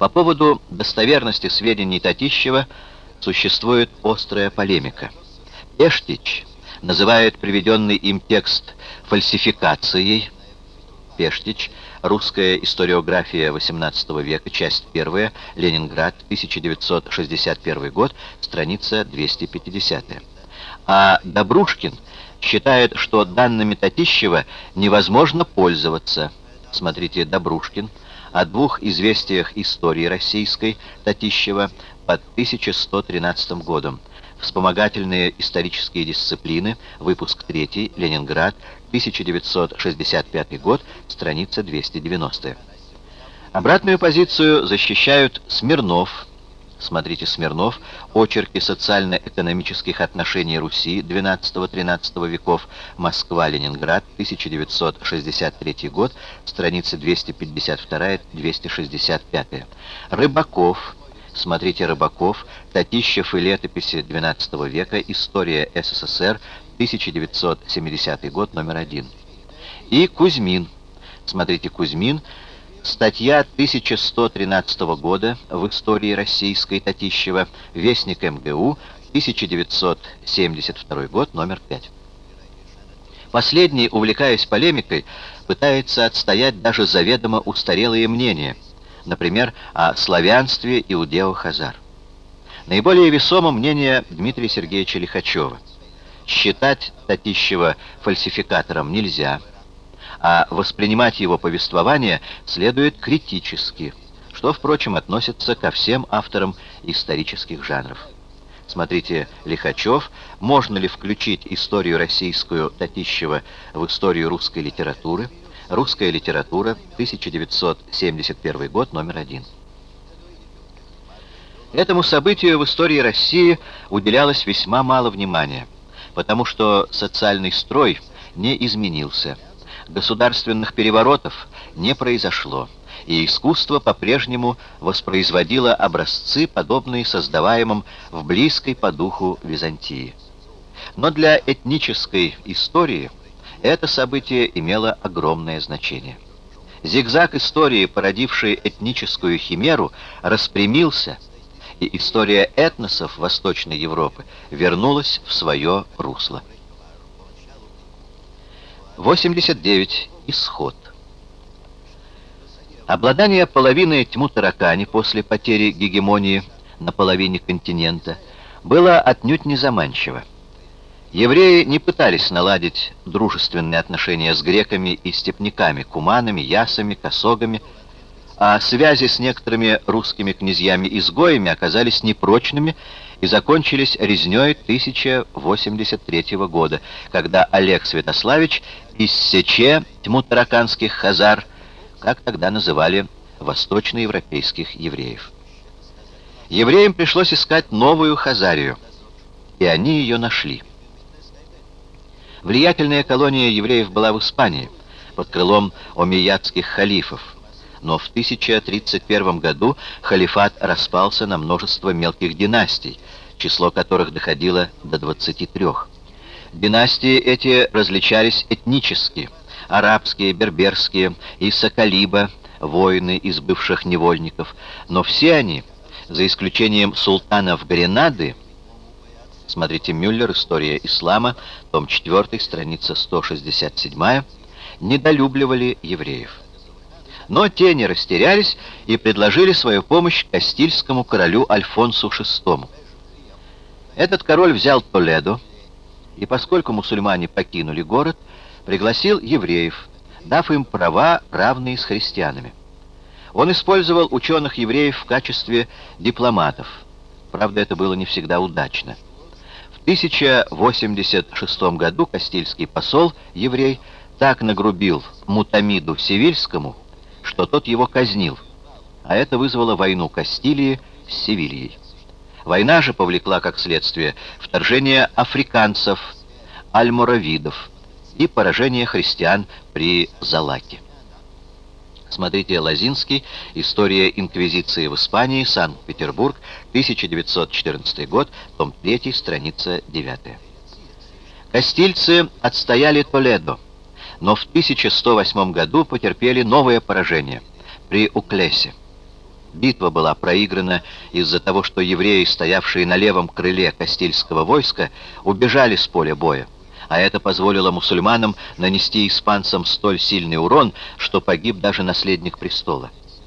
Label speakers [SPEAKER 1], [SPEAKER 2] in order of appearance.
[SPEAKER 1] По поводу достоверности сведений Татищева существует острая полемика. Пештич называет приведенный им текст фальсификацией. Пештич Русская историография XVIII века, часть 1, Ленинград, 1961 год, страница 250. А Добрушкин считает, что данными Татищева невозможно пользоваться. Смотрите, Добрушкин о двух известиях истории российской Татищева под 1113 годом. Вспомогательные исторические дисциплины, выпуск 3, Ленинград, 1965 год, страница 290. Обратную позицию защищают Смирнов, смотрите Смирнов, очерки социально-экономических отношений Руси XII-XIII веков, Москва-Ленинград, 1963 год, страницы 252-265. Рыбаков, смотрите Рыбаков, Татищев и летописи XII века, История СССР, 1970 год, номер один. И Кузьмин. Смотрите, Кузьмин. Статья 1113 года в истории российской Татищева, Вестник МГУ, 1972 год, номер 5. Последний, увлекаясь полемикой, пытается отстоять даже заведомо устарелые мнения, например, о славянстве иудео-хазар. Наиболее весомо мнение Дмитрия Сергеевича Лихачева – Считать Татищева фальсификатором нельзя, а воспринимать его повествование следует критически, что, впрочем, относится ко всем авторам исторических жанров. Смотрите, Лихачев, можно ли включить историю российскую Татищева в историю русской литературы? Русская литература, 1971 год, номер один. Этому событию в истории России уделялось весьма мало внимания потому что социальный строй не изменился, государственных переворотов не произошло, и искусство по-прежнему воспроизводило образцы, подобные создаваемым в близкой по духу Византии. Но для этнической истории это событие имело огромное значение. Зигзаг истории, породивший этническую химеру, распрямился – и история этносов Восточной Европы вернулась в свое русло. 89. Исход. Обладание половиной тьму таракани после потери гегемонии на половине континента было отнюдь не заманчиво. Евреи не пытались наладить дружественные отношения с греками и степняками, куманами, ясами, косогами, а связи с некоторыми русскими князьями-изгоями оказались непрочными и закончились резней 1083 года, когда Олег Святославич из Сече тьму тараканских хазар, как тогда называли восточноевропейских евреев. Евреям пришлось искать новую Хазарию, и они ее нашли. Влиятельная колония евреев была в Испании, под крылом омейядских халифов, но в 1031 году халифат распался на множество мелких династий, число которых доходило до 23. Династии эти различались этнически. Арабские, берберские и Соколиба, воины из бывших невольников, но все они, за исключением султанов Гренады, смотрите Мюллер, «История ислама», том 4, страница 167, недолюбливали евреев. Но те не растерялись и предложили свою помощь Кастильскому королю Альфонсу VI. Этот король взял Толедо, и поскольку мусульмане покинули город, пригласил евреев, дав им права, равные с христианами. Он использовал ученых-евреев в качестве дипломатов. Правда, это было не всегда удачно. В 1086 году Кастильский посол, еврей, так нагрубил Мутамиду Севильскому, что тот его казнил, а это вызвало войну Кастилии с Севильей. Война же повлекла, как следствие, вторжение африканцев, альморавидов и поражение христиан при Залаке. Смотрите Лазинский, История инквизиции в Испании, Санкт-Петербург, 1914 год, том 3, страница 9. Кастильцы отстояли Толедо, но в 1108 году потерпели новое поражение при Уклесе. Битва была проиграна из-за того, что евреи, стоявшие на левом крыле Кастильского войска, убежали с поля боя, а это позволило мусульманам нанести испанцам столь сильный урон, что погиб даже наследник престола.